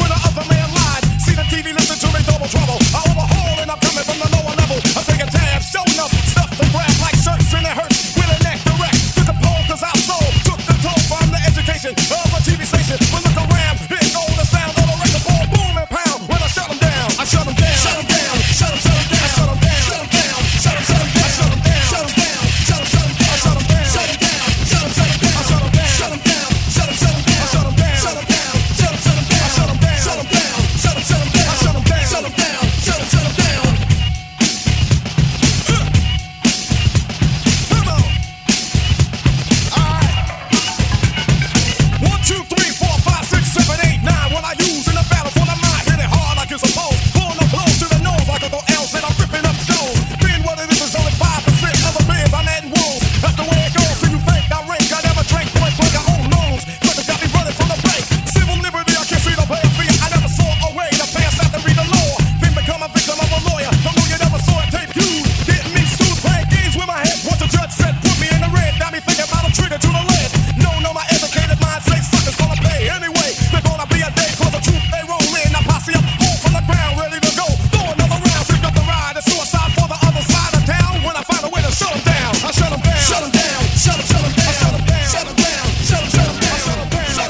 when the other man